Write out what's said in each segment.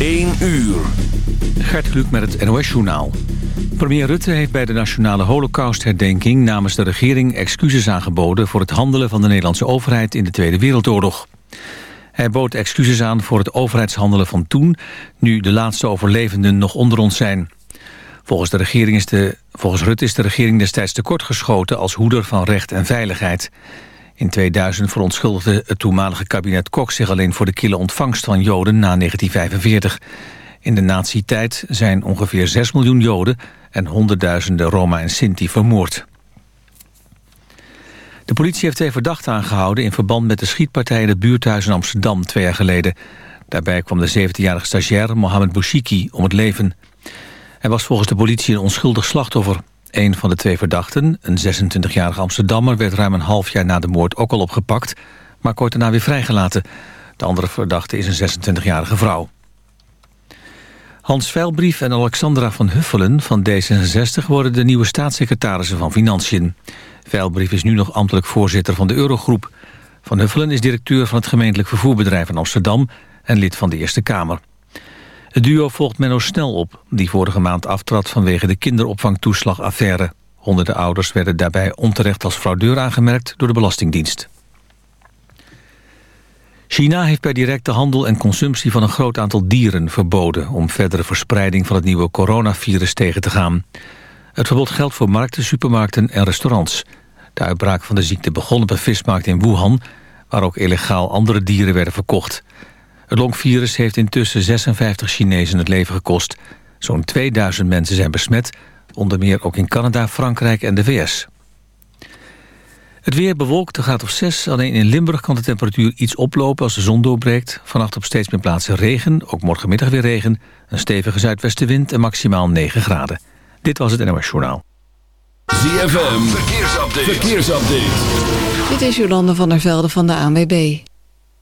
1 uur. Gert met het NOS-journaal. Premier Rutte heeft bij de Nationale Holocaustherdenking... namens de regering excuses aangeboden... voor het handelen van de Nederlandse overheid in de Tweede Wereldoorlog. Hij bood excuses aan voor het overheidshandelen van toen... nu de laatste overlevenden nog onder ons zijn. Volgens, de regering is de, volgens Rutte is de regering destijds tekortgeschoten... als hoeder van recht en veiligheid... In 2000 verontschuldigde het toenmalige kabinet Kok zich alleen voor de kille ontvangst van Joden na 1945. In de nazi-tijd zijn ongeveer 6 miljoen Joden en honderdduizenden Roma en Sinti vermoord. De politie heeft twee verdachten aangehouden in verband met de schietpartij in het buurthuis in Amsterdam twee jaar geleden. Daarbij kwam de 17-jarige stagiair Mohamed Bouchiki om het leven. Hij was volgens de politie een onschuldig slachtoffer. Een van de twee verdachten, een 26-jarige Amsterdammer... werd ruim een half jaar na de moord ook al opgepakt... maar kort daarna weer vrijgelaten. De andere verdachte is een 26-jarige vrouw. Hans Veilbrief en Alexandra van Huffelen van D66... worden de nieuwe staatssecretarissen van Financiën. Veilbrief is nu nog ambtelijk voorzitter van de Eurogroep. Van Huffelen is directeur van het gemeentelijk vervoerbedrijf in Amsterdam... en lid van de Eerste Kamer. Het duo volgt Menno Snel op, die vorige maand aftrad vanwege de kinderopvangtoeslagaffaire. Honderden ouders werden daarbij onterecht als fraudeur aangemerkt door de Belastingdienst. China heeft per directe handel en consumptie van een groot aantal dieren verboden... om verdere verspreiding van het nieuwe coronavirus tegen te gaan. Het verbod geldt voor markten, supermarkten en restaurants. De uitbraak van de ziekte begon op een vismarkt in Wuhan... waar ook illegaal andere dieren werden verkocht. Het longvirus heeft intussen 56 Chinezen het leven gekost. Zo'n 2000 mensen zijn besmet, onder meer ook in Canada, Frankrijk en de VS. Het weer bewolkt, er gaat op 6. Alleen in Limburg kan de temperatuur iets oplopen als de zon doorbreekt. Vannacht op steeds meer plaatsen regen, ook morgenmiddag weer regen. Een stevige zuidwestenwind en maximaal 9 graden. Dit was het NOS Journaal. ZFM, verkeersupdate. verkeersupdate. Dit is Jolande van der Velde van de ANWB.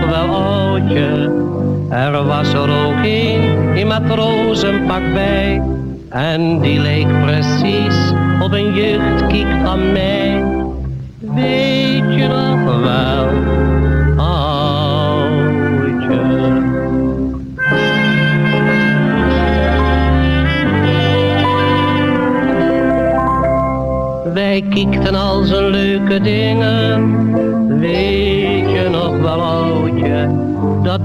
nog wel oudje. Er was er ook een in matrozenpak bij, en die leek precies op een jeugdkiek van mij. Weet je nog wel, oudje. Wij kiekten al zijn leuke dingen, weet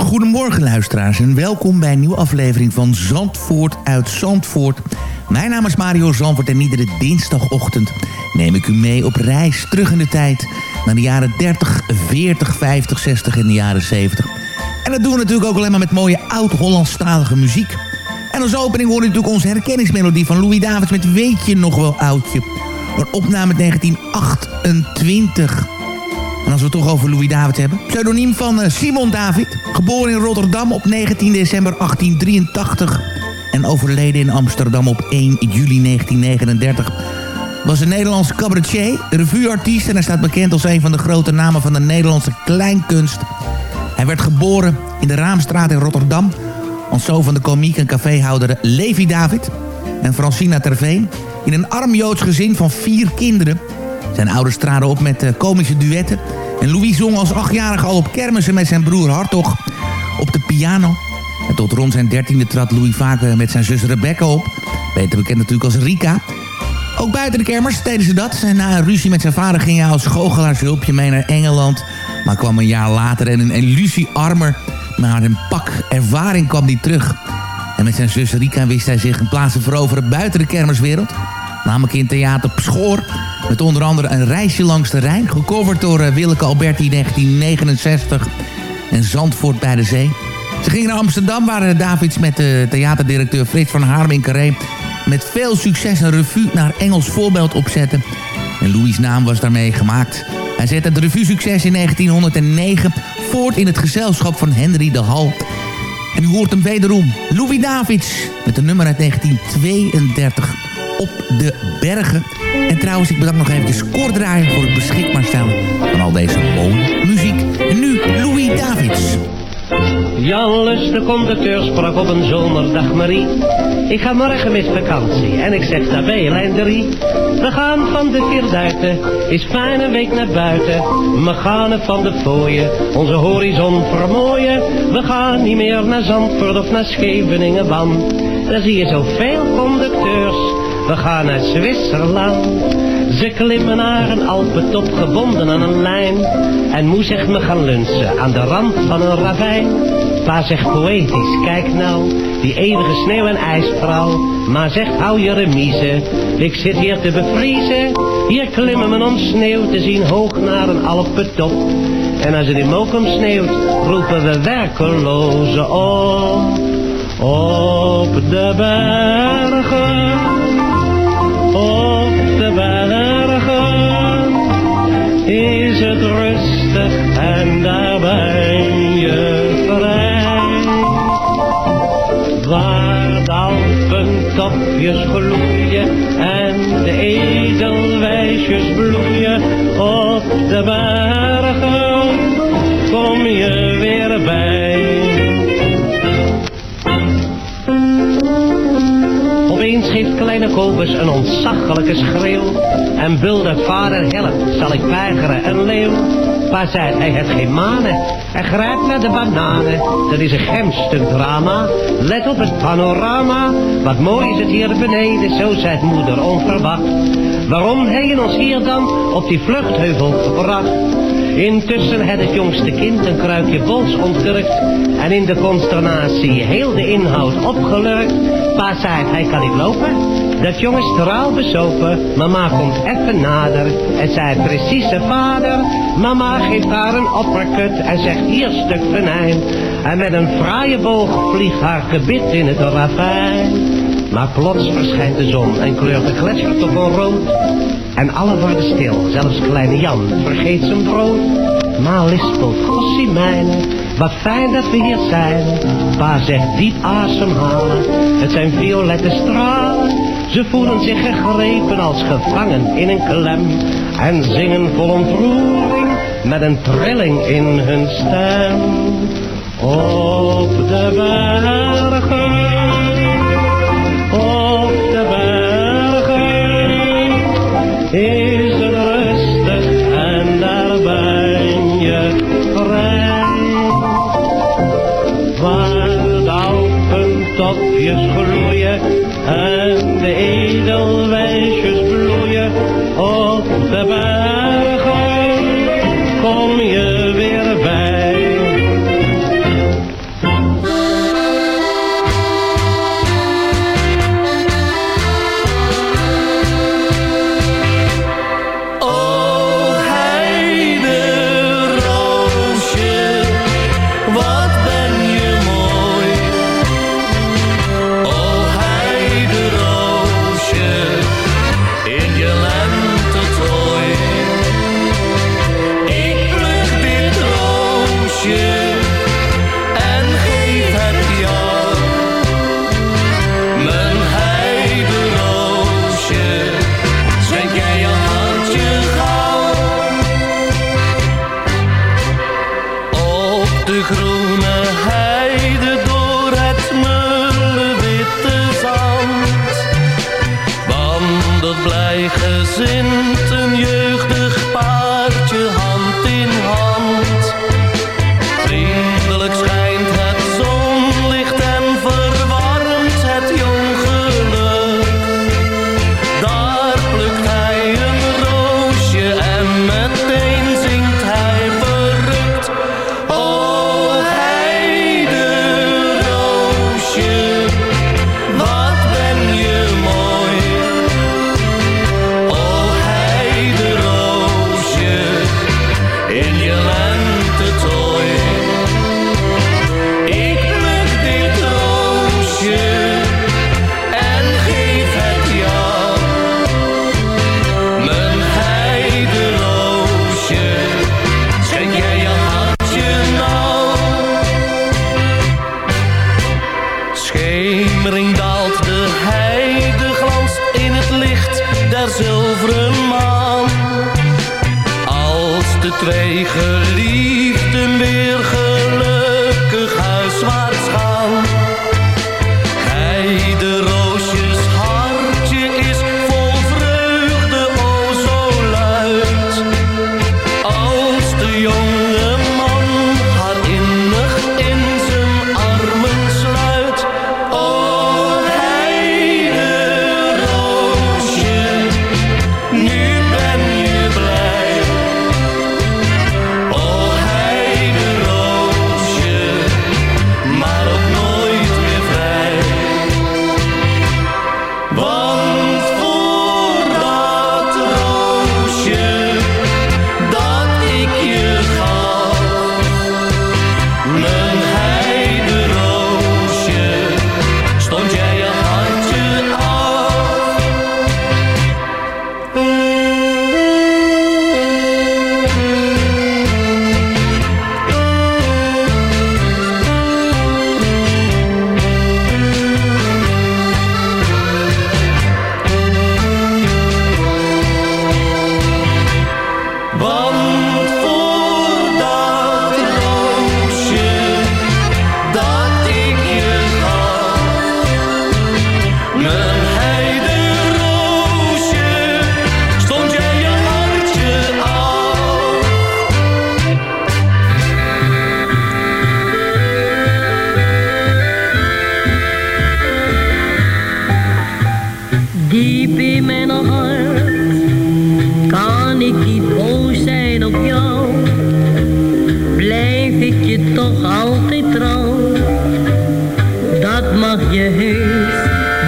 Goedemorgen luisteraars en welkom bij een nieuwe aflevering van Zandvoort uit Zandvoort. Mijn naam is Mario Zandvoort en iedere dinsdagochtend neem ik u mee op reis terug in de tijd naar de jaren 30, 40, 50, 60 en de jaren 70. En dat doen we natuurlijk ook alleen maar met mooie oud-Hollandstalige muziek. En als opening hoor je natuurlijk onze herkenningsmelodie van Louis Davids met Weet je nog wel oudje. Een opname uit 1928. En als we het toch over Louis David hebben. Pseudoniem van eh, Simon David. Geboren in Rotterdam op 19 december 1883. En overleden in Amsterdam op 1 juli 1939. Was een Nederlandse cabaretier, revueartiest... en hij staat bekend als een van de grote namen van de Nederlandse kleinkunst. Hij werd geboren in de Raamstraat in Rotterdam... als zoon van de komiek en caféhouder Levi David... en Francina Terveen... in een arm Joods gezin van vier kinderen... Zijn ouders traden op met eh, komische duetten. En Louis zong als achtjarige al op kermissen met zijn broer Hartog op de piano. En tot rond zijn dertiende trad Louis vaak met zijn zus Rebecca op. Beter bekend natuurlijk als Rika. Ook buiten de kermers deden ze dat. Na een ruzie met zijn vader ging hij als goochelaarshulpje mee naar Engeland. Maar kwam een jaar later en een illusie armer. Maar een pak ervaring kwam hij terug. En met zijn zus Rika wist hij zich een plaats te veroveren buiten de kermerswereld. Namelijk in theater Schoor met onder andere een reisje langs de Rijn, gecoverd door uh, Willeke Alberti 1969 en Zandvoort bij de Zee. Ze gingen naar Amsterdam, waar uh, Davids met de uh, theaterdirecteur Frits van Harm in Carré met veel succes een revue naar Engels voorbeeld opzetten. En Louis' naam was daarmee gemaakt. Hij zette het revue-succes in 1909 voort in het gezelschap van Henry de Hal. En u hoort hem wederom, Louis Davids, met een nummer uit 1932. Op de bergen. En trouwens, ik bedank nog even Cor draaien voor het beschikbaar stellen van al deze mooie muziek. Nu Louis Davids. Lus, de conducteur, sprak op een zomerdag Marie. Ik ga morgen met vakantie en ik zeg daarbij lijn 3. We gaan van de Vierduiten, is fijn een week naar buiten. We gaan van de fooien, onze horizon vermooien. We gaan niet meer naar Zandvoort of naar Scheveningen, want daar zie je zoveel conducteurs. We gaan naar Zwitserland. Ze klimmen naar een Alpentop gebonden aan een lijn. En moe zegt me gaan lunchen aan de rand van een ravijn. Pa zegt poëtisch, kijk nou, die eeuwige sneeuw- en ijsvrouw. Maar zegt hou je remise, ik zit hier te bevriezen. Hier klimmen we om sneeuw te zien hoog naar een Alpentop. En als het in Mokum sneeuwt, roepen we werkelozen op. Op de bergen, op de bergen is het rustig en daar ben je vrij. Waar de alpentopjes gloeien en de edelwijsjes bloeien op de kleine Kobus een ontzaglijke schreeuw. En buldert vader help, zal ik weigeren een leeuw. Pa zei, hij heeft geen manen. Hij grijpt naar de bananen. Dat is een gemstuk drama. Let op het panorama. Wat mooi is het hier beneden, zo zei moeder onverwacht. Waarom hebben ons hier dan op die vluchtheuvel gebracht? Intussen had het jongste kind een kruikje bols ontkurkt en in de consternatie heel de inhoud opgelurkt. Pa zei, hij kan niet lopen. Dat jong is straal bezopen. Mama komt even nader en zei precies zijn vader. Mama geeft haar een opperkut en zegt hier stuk venijn. En met een fraaie boog vliegt haar gebit in het ravijn. Maar plots verschijnt de zon en kleurt de gletsjertoppen rood. En alle worden stil, zelfs kleine Jan vergeet zijn brood. Ma lispelt, gossie mijne, wat fijn dat we hier zijn. Pa zegt diep ademhalen, het zijn violette stralen. Ze voelen zich gegrepen als gevangen in een klem. En zingen vol ontroering, met een trilling in hun stem. Op de bergen, op de bergen zilveren maan. Als de twee toch altijd trouw. Dat mag je heus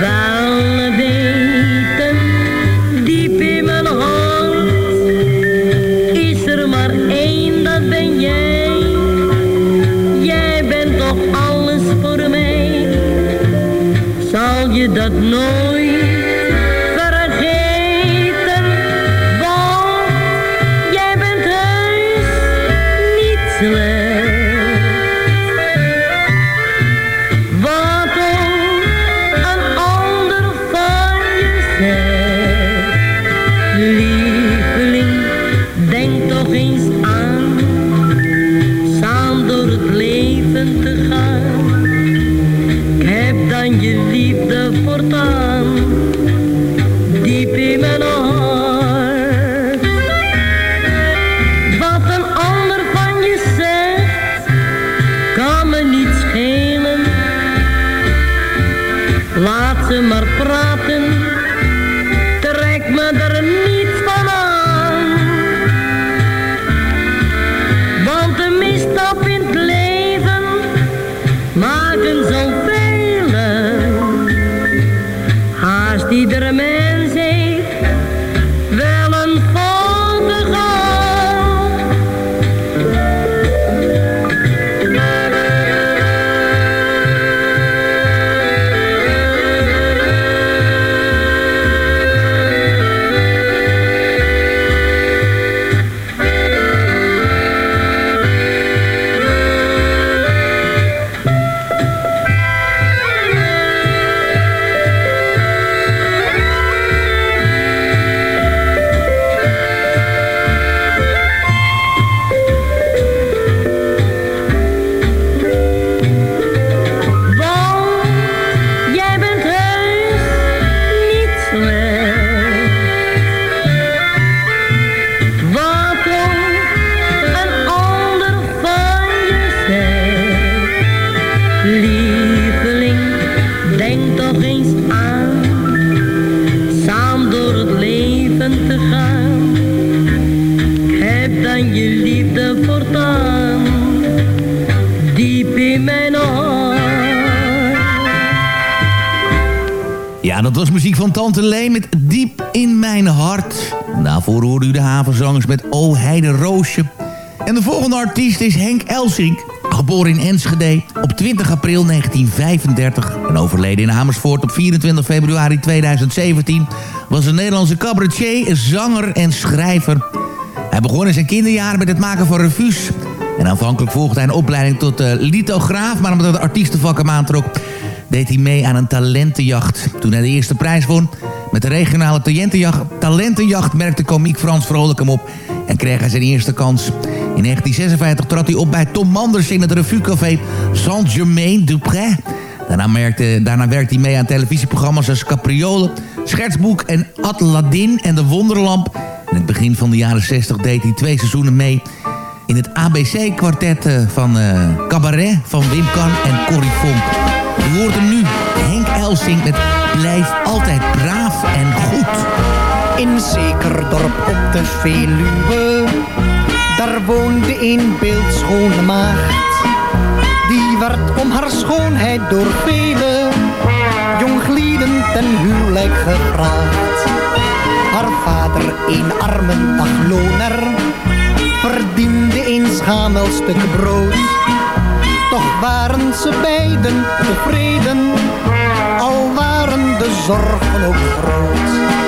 wel weten. Diep in mijn hart is er maar één, dat ben jij. Jij bent toch alles voor mij. Zal je dat nooit Lee met Diep in mijn hart. Daarvoor hoorde u de havenzangers met O Heide Roosje. En de volgende artiest is Henk Elsink. Geboren in Enschede op 20 april 1935 en overleden in Amersfoort op 24 februari 2017... was een Nederlandse cabaretier, zanger en schrijver. Hij begon in zijn kinderjaren met het maken van revues... En aanvankelijk volgde hij een opleiding tot uh, lithograaf... maar omdat de artiestenvak hem aantrok, deed hij mee aan een talentenjacht. Toen hij de eerste prijs won, Met de regionale talentenjacht, talentenjacht merkte komiek Frans Vrolijk hem op en kreeg hij zijn eerste kans. In 1956 trad hij op bij Tom Manders in het revuecafé Saint-Germain-du-Pré. Daarna, merkte, daarna werkte hij mee aan televisieprogramma's als Capriolen, Schertsboek en Atladin en de Wonderlamp. In het begin van de jaren 60 deed hij twee seizoenen mee in het ABC-kwartet eh, van eh, Cabaret van Wim en Corrie Vonk. U hoort hem nu, Henk Elsing met Blijf altijd braaf en goed. In zeker dorp op de Veluwe, daar woonde een beeldschone maagd. Die werd om haar schoonheid door vele jonglieden ten huwelijk gevraagd. Haar vader, een arme dagloner, verdiende een schamel stuk brood. Toch waren ze beiden tevreden, al waren de zorgen ook groot.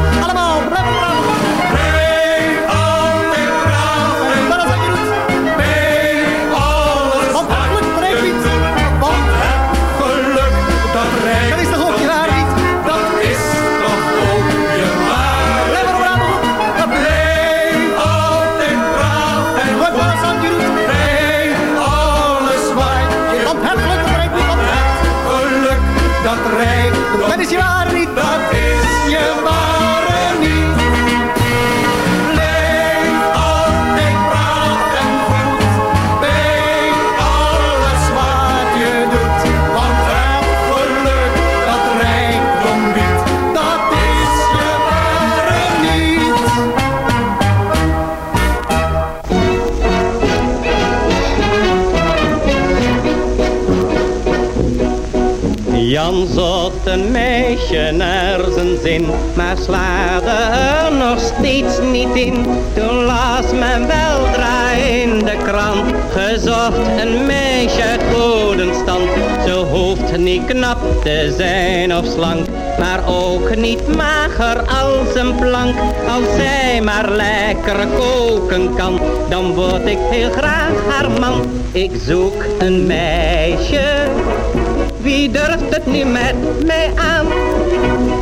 Naar zijn zin, maar slaagde er nog steeds niet in. Toen las men weldra in de krant, gezocht een meisje goden stand. Ze hoeft niet knap te zijn of slank, maar ook niet mager als een plank. Als zij maar lekker koken kan, dan word ik heel graag haar man. Ik zoek een meisje wie durft het nu met mij aan?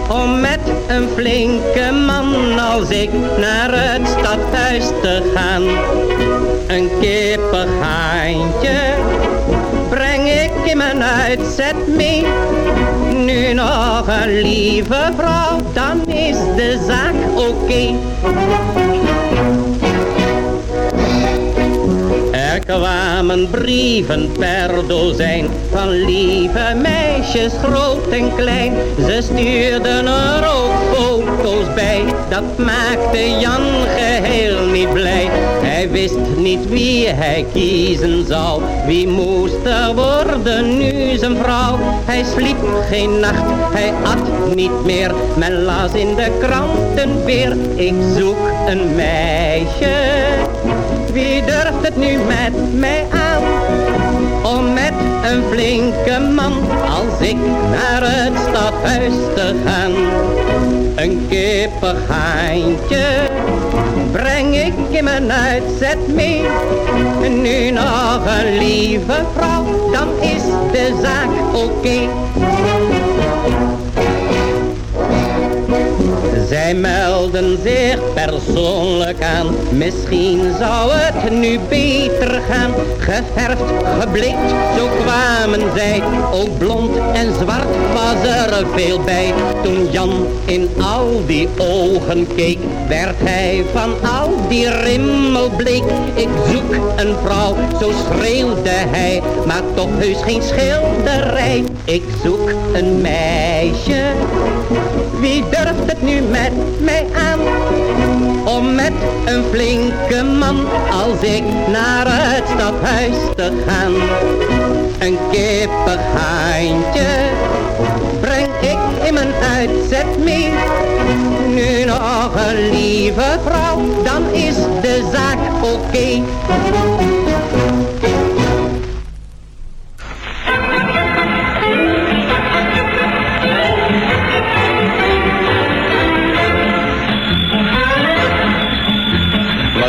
Om met een flinke man als ik naar het stadhuis te gaan. Een kippengaantje breng ik in mijn uitzet mee. Nu nog een lieve vrouw, dan is de zaak oké. Er kwamen brieven per dozijn van lieve meisjes groot en klein. Ze stuurden er ook foto's bij, dat maakte Jan geheel niet blij. Hij wist niet wie hij kiezen zou, wie moest er worden nu zijn vrouw. Hij sliep geen nacht, hij at niet meer, men las in de kranten weer. Ik zoek een meisje, wie durft het nu met mij aan? Om met een flinke man als ik naar het stadhuis te gaan. Een kippig haantje breng ik in mijn uitzet mee. Nu nog een lieve vrouw, dan is de zaak oké. Zij melden zich persoonlijk aan, misschien zou het nu beter gaan. Geverfd, gebleekt, zo kwamen zij, ook blond en zwart was er veel bij. Toen Jan in al die ogen keek, werd hij van al die rimmel bleek. Ik zoek een vrouw, zo schreeuwde hij, maar toch heus geen schilderij. Ik zoek een meisje, wie durft het nu met mij aan? Om met een flinke man als ik naar het stadhuis te gaan. Een kippig haantje breng ik in mijn uitzet mee. Nu nog een lieve vrouw, dan is de zaak oké.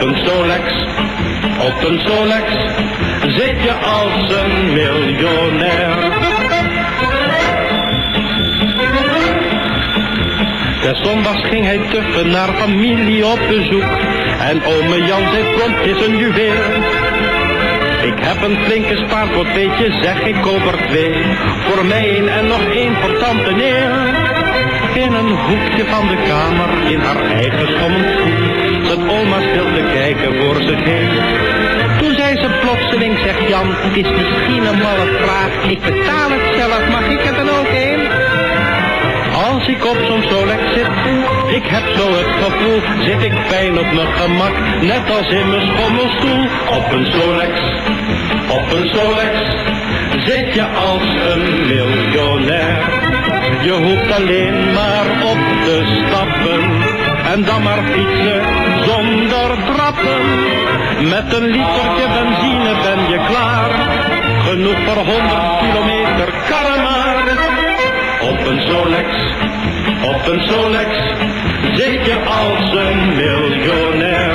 een Solex, op een Solex, zit je als een miljonair. Des zondags ging hij tuffen naar familie op bezoek. En ome Jan zei prompt is een juweel. Heb een flinke spaarpot, weet je, zeg ik koop er twee. Voor mij een en nog één voor tante neer. In een hoekje van de kamer, in haar eigen schommelstoel, zat oma stil te kijken voor zich heen. Toen zei ze plotseling, zegt Jan, het is misschien een malle vraag, ik betaal het zelf, mag ik er dan ook een? Als ik op zo'n Solex zit, ik heb zo het gevoel, zit ik fijn op mijn gemak, net als in mijn schommelstoel. Op een Solex, op een Solex, zit je als een miljonair. Je hoeft alleen maar op te stappen, en dan maar fietsen zonder trappen. Met een litertje benzine ben je klaar, genoeg voor 100 kilometer karren maar. Op een Solex, op een Solex, zit je als een miljonair.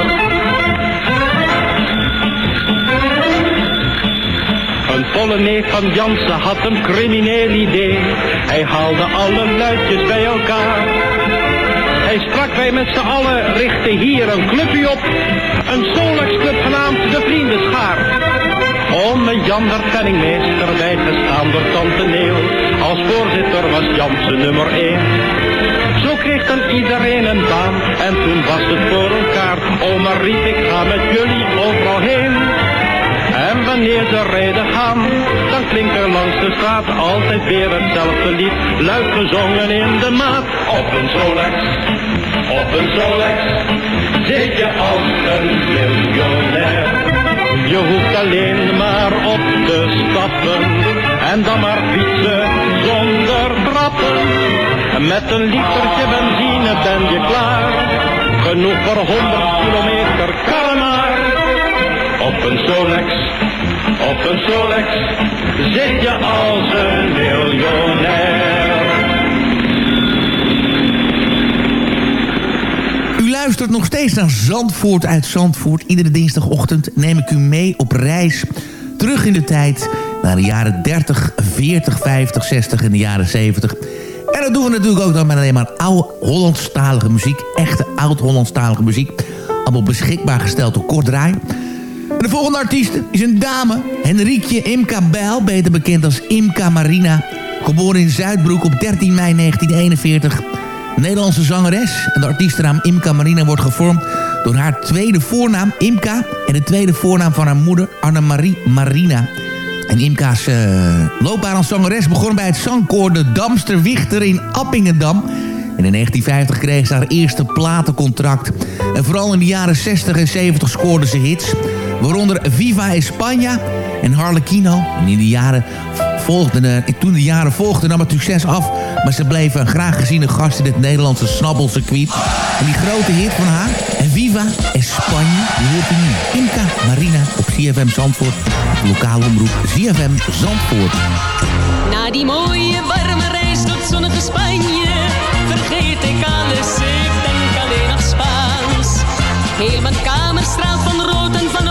Een volle van Jansen had een crimineel idee. Hij haalde alle luidjes bij elkaar. Hij sprak wij met z'n allen, richtte hier een clubje op. Een Solex club genaamd de Vriendenschaar. Ome Jan werd penningmeester bijgestaan door tante Neel. Als voorzitter was Jansen nummer 1. Zo kreeg dan iedereen een baan en toen was het voor elkaar. Oma riep ik ga met jullie overal heen. En wanneer ze rijden gaan, dan klinkt er langs de straat altijd weer hetzelfde lied. Luid gezongen in de maat. Op een Solex, op een Solex, zit je als een miljonair. Je hoeft alleen maar op te stappen En dan maar fietsen zonder trappen. Met een litertje benzine ben je klaar. Genoeg voor 100 kilometer karren maar. Op een Solex, op een Solex, zit je als een miljonair. U nog steeds naar Zandvoort uit Zandvoort. Iedere dinsdagochtend neem ik u mee op reis terug in de tijd... naar de jaren 30, 40, 50, 60 en de jaren 70. En dat doen we natuurlijk ook dan met alleen maar oude Hollandstalige muziek. Echte oud-Hollandstalige muziek. Allemaal beschikbaar gesteld door Kort Draai. En de volgende artiest is een dame. Henrietje Imka Bijl, beter bekend als Imka Marina. Geboren in Zuidbroek op 13 mei 1941... Nederlandse zangeres. En de artiestennaam Imka Marina wordt gevormd door haar tweede voornaam Imka... en de tweede voornaam van haar moeder Annemarie Marina. En Imka's eh, loopbaan als zangeres begon bij het zangkoor De Damster Wichter in Appingedam. En in 1950 kreeg ze haar eerste platencontract. En vooral in de jaren 60 en 70 scoorde ze hits... waaronder Viva España en Harlequino. En in de jaren volgden, eh, toen de jaren volgden nam het succes af... maar ze bleef een graag geziene gast in het Nederlandse snabbelcircuit. En die grote hit van haar, en Viva España, die hoort u nu. Marina op CFM Zandvoort, lokale omroep CFM Zandvoort. Na die mooie warme reis tot zonnige Spanje vergeet ik alles, ik denk alleen nog Spaans. Heel mijn kamer straalt van rood en van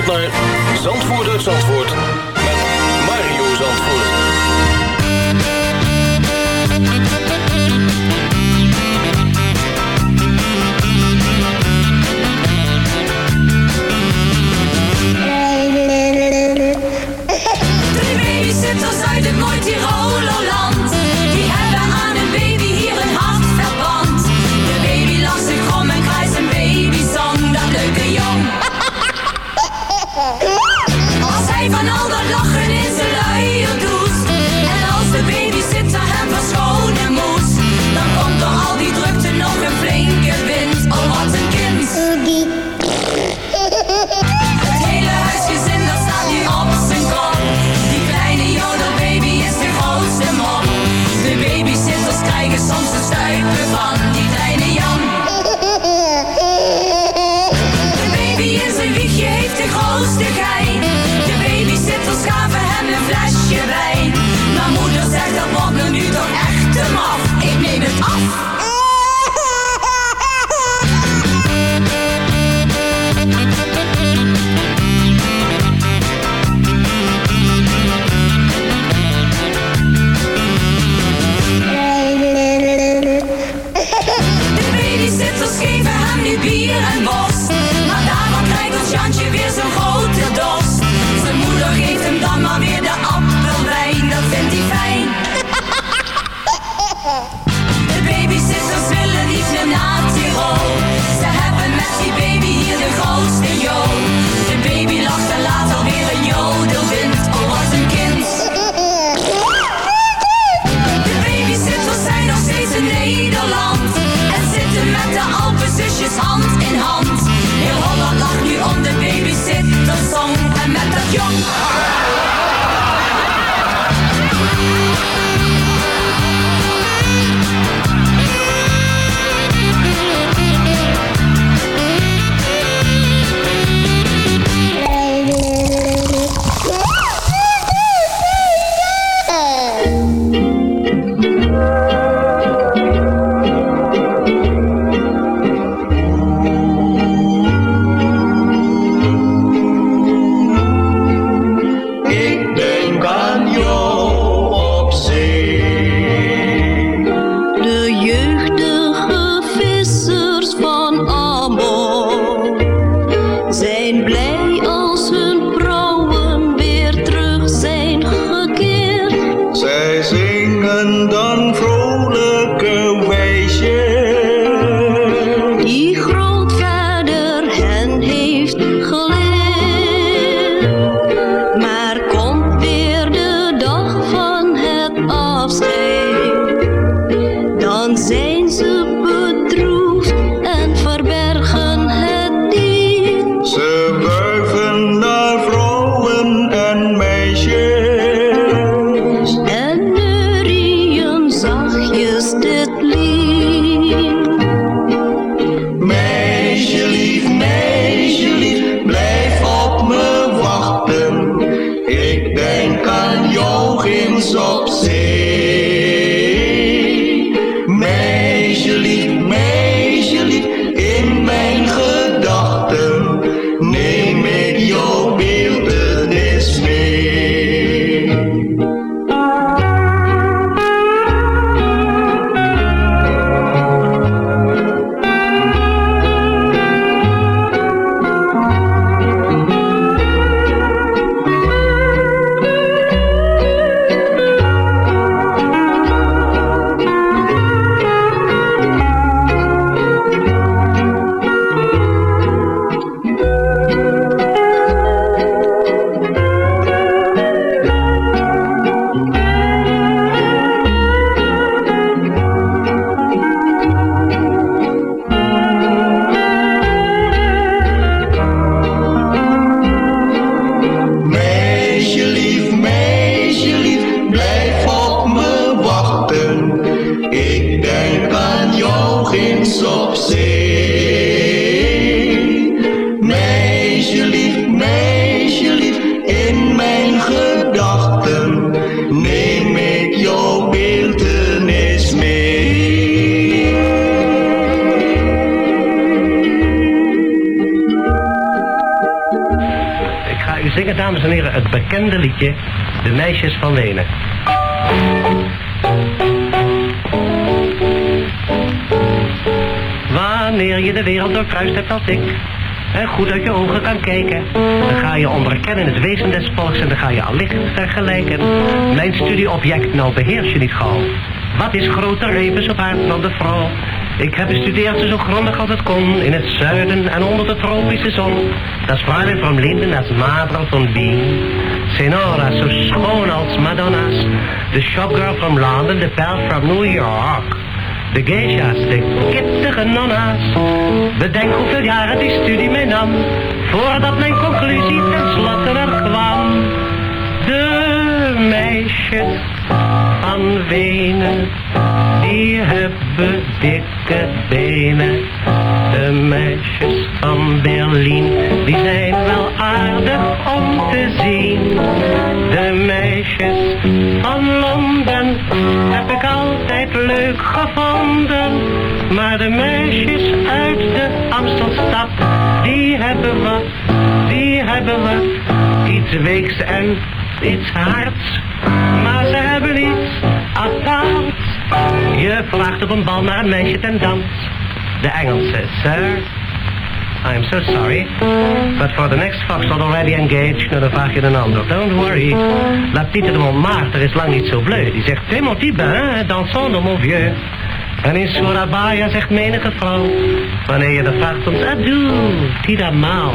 naar de Alpenzusjes hand in hand. Heel Holland lacht nu om de babysittersong. En met dat jong. Studieobject, nou beheers je niet gauw. Wat is groter levens op aarde dan de vrouw? Ik heb bestudeerd zo grondig als het kon, in het zuiden en onder de tropische zon. Dat Fräulein van Linden, dat is Madra van Wien. Senora, zo schoon als Madonna's. De shopgirl from London, de pijl from New York. De geisha's, de kittige nonna's. Bedenk hoeveel jaren die studie mij nam, voordat mijn conclusie tenslotte er kwam. Meisjes van Wenen, die hebben dikke benen. De meisjes van Berlijn, die zijn wel aardig om te zien. De meisjes van Londen heb ik altijd leuk gevonden. Maar de meisjes uit de Amstelstad, die hebben wat, die hebben wat. Iets weeks en iets hards, maar ze hebben iets aparts. Je vraagt op een bal naar een meisje ten dans. De Engelse, sir. I'm so sorry, but for the next foxtrot already engaged, nou dan vraag je een ander. Don't worry. La petite de Montmartre is lang niet zo bleu. Die zegt, petit bain, dansons de mon vieux. En in Surabaya zegt menige vrouw, wanneer je de vraagt soms, adieu, tida maal.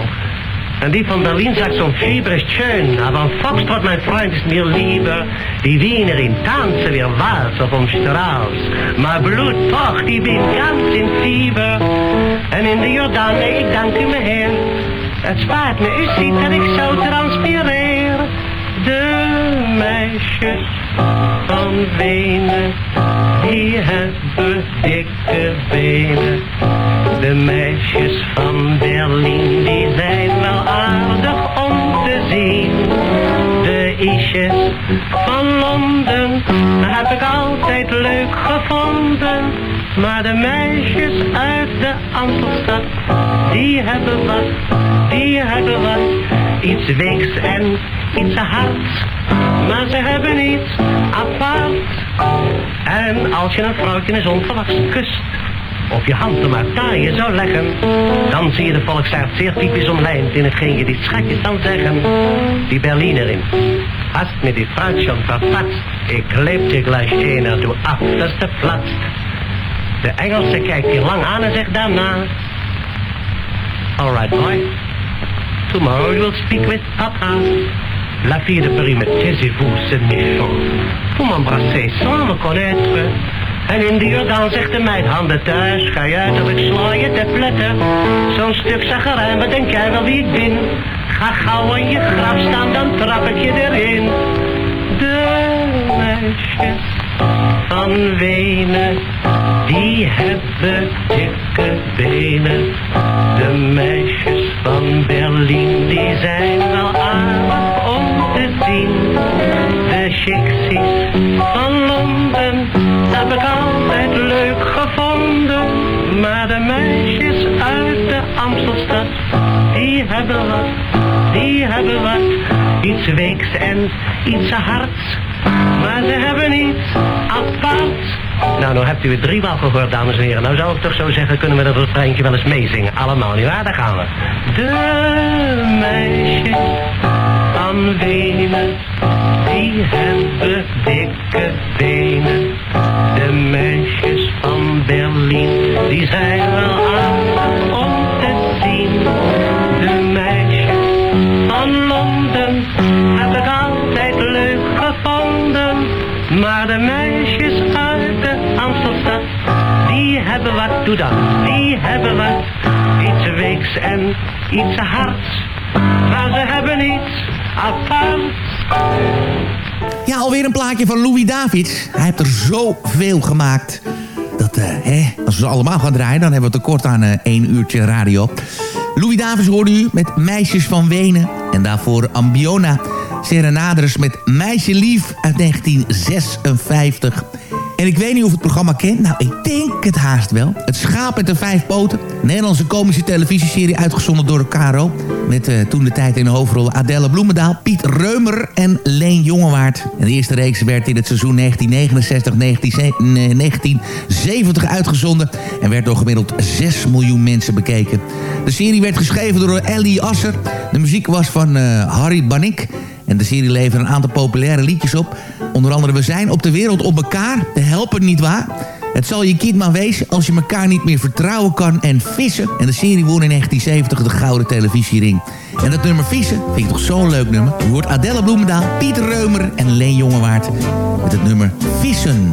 En die van Berlin sagt zo'n Fieber ist schön, aber ein Foxtrot, mein Freund, ist mir lieber. Die Wiener in tanzen wir auf dem Strauß. Maar Blut pocht, ich bin ganz in Fieber. En in de nee, ik dank u me heer. Het spaart me, u ziet dat ik zo transpireer. De meisjes van Wenen, die hebben dikke benen. De meisjes van Berlijn, die zijn wel aardig om te zien. De isjes van Londen, heb ik altijd leuk gevonden. Maar de meisjes uit de Amstelstad, die hebben wat, die hebben wat. Iets weeks en iets hards, maar ze hebben iets apart. En als je een vrouwtje eens onverwachts kust, of je hand maar taaien zou leggen, dan zie je de volksaard zeer typisch omlijnd in hetgeen je die schatjes dan zeggen. Die Berlinerin, hast mir die schon verpatst, ik leep je gleich einer, du achterste platst. De Engelse kijkt je lang aan en zegt daarna, alright boy, tomorrow you will speak with papa. La fille de Paris, mais taisez-vous, c'est méchant. Vous m'embrassez sans me connaître. En in de Jordaan zegt de meid, handen thuis, ga je uit of ik sla je te pletten. Zo'n stuk zagerijn, wat denk jij wel wie ik ben? Ga gauw in je graf staan, dan trap ik je erin. De meisjes van Wenen, die hebben dikke benen. De meisjes van Berlijn, die zijn wel aardig De chixies van Londen, heb ik altijd leuk gevonden. Maar de meisjes uit de Amstelstad, die hebben wat, die hebben wat. Iets weeks en iets hards, maar ze hebben iets apart. Nou, nou hebt u het driemaal gehoord, dames en heren. Nou zou ik toch zo zeggen, kunnen we dat refreintje wel eens meezingen. Allemaal, nietwaar? Daar gaan we. De meisjes die hebben dikke benen. De meisjes van Berlijn, die zijn wel aardig om te zien. De meisjes van Londen heb ik altijd leuk gevonden. Maar de meisjes uit de Amstelstad, die hebben wat, doe dan, die hebben wat. Iets weeks en iets hards, maar ze hebben iets aparts. Ja, alweer een plaatje van Louis Davids. Hij heeft er zoveel gemaakt. dat, eh, hè, als we ze allemaal gaan draaien... dan hebben we tekort aan eh, één uurtje radio. Louis Davis hoorde u met Meisjes van Wenen. En daarvoor Ambiona Serenaders met Meisje Lief uit 1956. En ik weet niet of het programma kent. Nou, ik denk het haast wel. Het schaap met de vijf poten. Nederlandse komische televisieserie uitgezonden door de Caro. Met uh, toen de tijd in de hoofdrollen Adelle Bloemendaal, Piet Reumer en Leen Jongewaard. En de eerste reeks werd in het seizoen 1969-1970 uitgezonden. En werd door gemiddeld 6 miljoen mensen bekeken. De serie werd geschreven door Ellie Asser. De muziek was van uh, Harry Banik. En de serie levert een aantal populaire liedjes op. Onder andere We zijn op de wereld op elkaar. Te helpen niet waar. Het zal je kind maar wezen als je elkaar niet meer vertrouwen kan en vissen. En de serie won in 1970 de Gouden Televisiering. En dat nummer Vissen vind ik toch zo'n leuk nummer. U hoort Adelle Bloemendaal, Pieter Reumer en Leen Jongewaard met het nummer Vissen.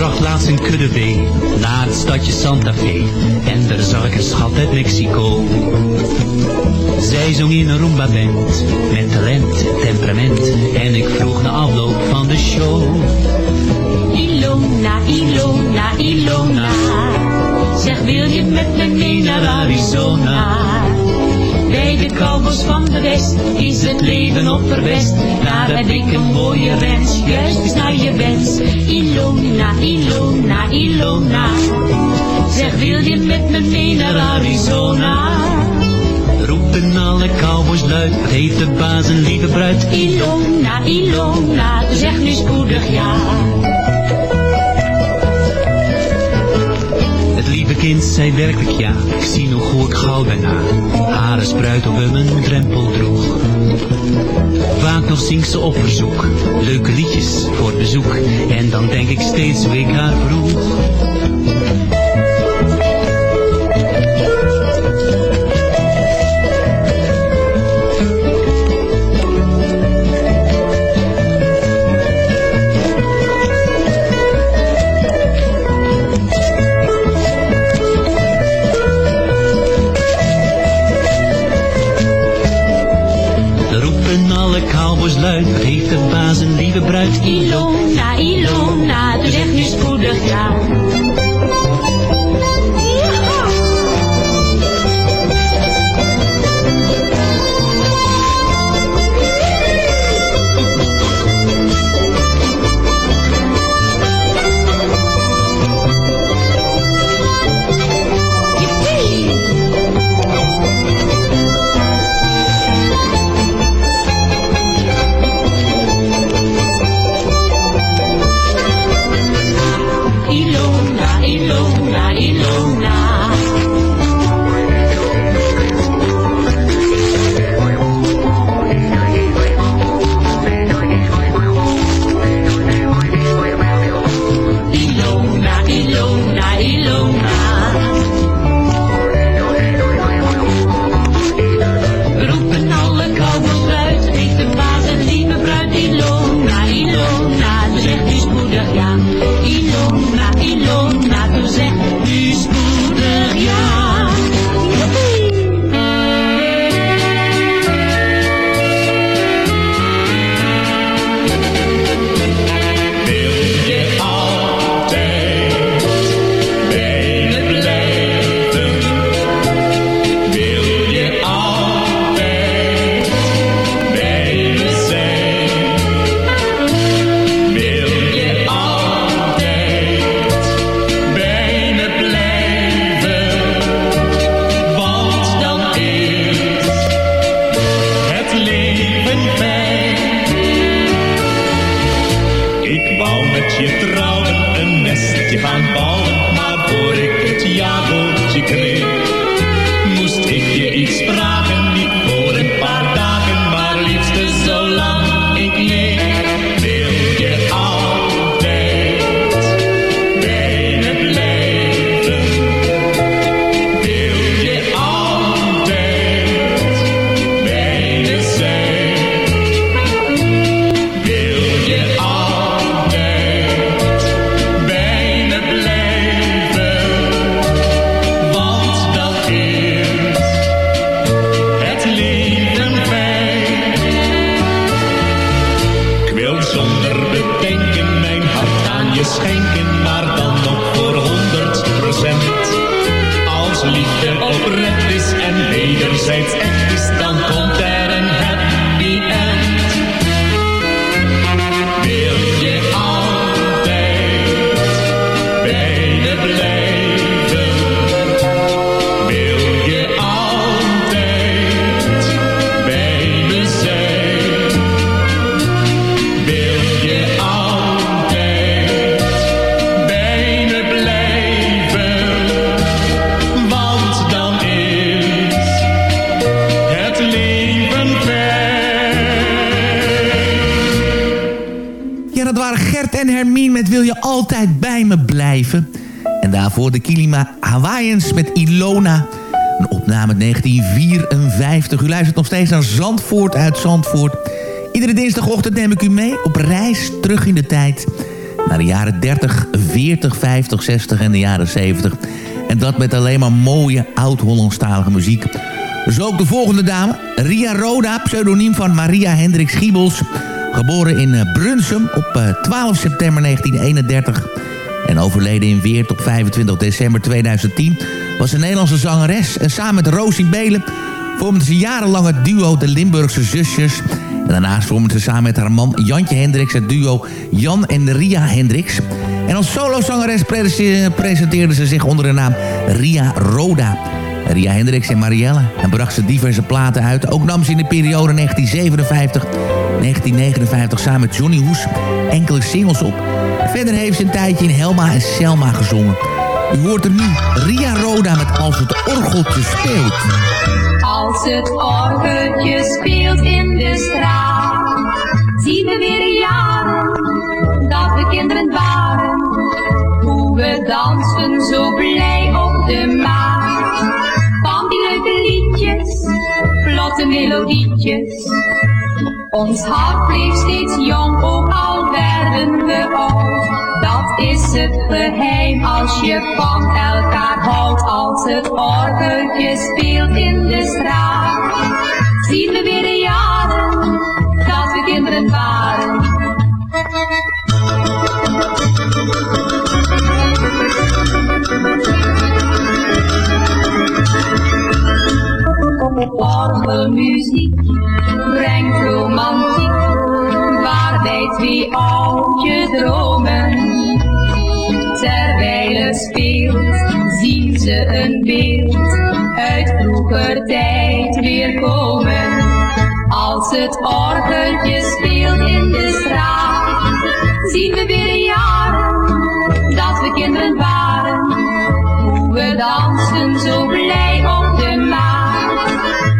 Bracht laatst een kudde mee naar het stadje Santa Fe. En daar zag ik een schat uit Mexico. Zij zong in een rumba band, met talent, temperament. En ik vroeg na afloop van de show. Ilona, Ilona, Ilona. Zeg wil je met me mee naar Arizona? Bij de cowboys van de West is het leven op verwest. Daar heb ik een mooie wens, juist is naar je wens. Ilona, Ilona, Ilona. Zeg wil je met me mee naar Arizona? Roepen alle cowboys luid, wat heeft de baas een lieve bruid? Ilona, Ilona, zeg nu spoedig ja. Kind zei werkelijk ja, ik zie nog hoe ik gauw daarna haren spruit op hem een drempel droeg. Vaak nog zingt ze op verzoek, leuke liedjes voor bezoek. En dan denk ik steeds ik haar vroeg. Lieve zonder U luistert nog steeds naar Zandvoort uit Zandvoort. Iedere dinsdagochtend neem ik u mee op reis terug in de tijd. Naar de jaren 30, 40, 50, 60 en de jaren 70. En dat met alleen maar mooie oud-Hollandstalige muziek. Zo ook de volgende dame. Ria Roda, pseudoniem van Maria Hendrik Schiebels. Geboren in eh, Brunsum op eh, 12 september 1931 en overleden in Weert op 25 december 2010... was een Nederlandse zangeres en samen met Rosie Belen... vormden ze jarenlang het duo De Limburgse Zusjes... En daarnaast vormden ze samen met haar man Jantje Hendricks het duo Jan en Ria Hendricks. En als solozangeres prese- presenteerde ze zich onder de naam Ria Roda. Ria Hendricks en Marielle. En bracht ze diverse platen uit. Ook nam ze in de periode 1957 1959 samen met Johnny Hoes enkele singles op. Verder heeft ze een tijdje in Helma en Selma gezongen. U hoort er nu Ria Roda met Als het orgeltje speelt. Als het orgeltje speelt in de straat, zien we weer jaren dat we kinderen waren. Hoe we dansen zo blij op de maat. Van die leuke liedjes, vlotte melodietjes. Ons hart bleef steeds jong, ook al werden we oud. Is het geheim als je van elkaar houdt. Als het orgeltje speelt in de straat, zien we weer de jaren dat we kinderen waren. Orgelmuziek brengt romantiek, waarbij twee oudjes dromen. Speelt, zien ze een beeld uit vroeger tijd weer komen. Als het orgeltje speelt in de straat, zien we weer jaren dat we kinderen waren. Hoe we dansen zo blij op de maat.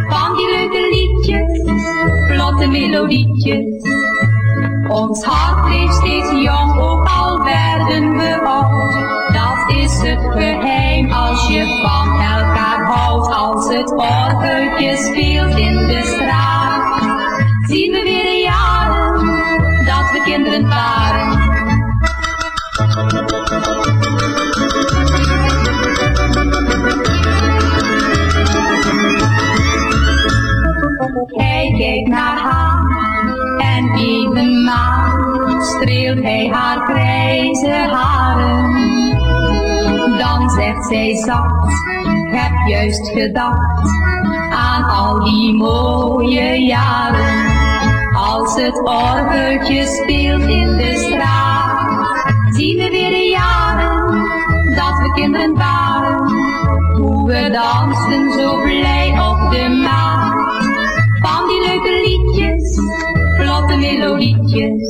Van die leuke liedjes, vlotte melodietjes. Ons hart bleef steeds jong, ook al werden we oud. Het orgeltje speelt in de straat, zien we weer de jaren dat we kinderen waren. Hij kijkt naar haar en in de maan streelt hij haar grijze haren. Dan zegt zij zacht, heb juist gedacht aan al die mooie jaren. Als het orgeltje speelt in de straat, zien we weer de jaren dat we kinderen waren. Hoe we dansen zo blij op de maat. Van die leuke liedjes, vlotte melodietjes.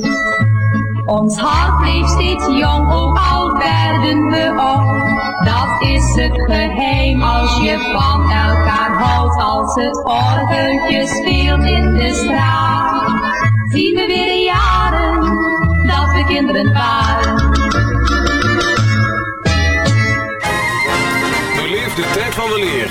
Ons hart bleef steeds jong, ook al werden we oud. Dat is het geheim als je van elkaar houdt. Als het orgeltje speelt in de straat. Zien we weer de jaren dat we kinderen waren. Beleef de tijd van de leer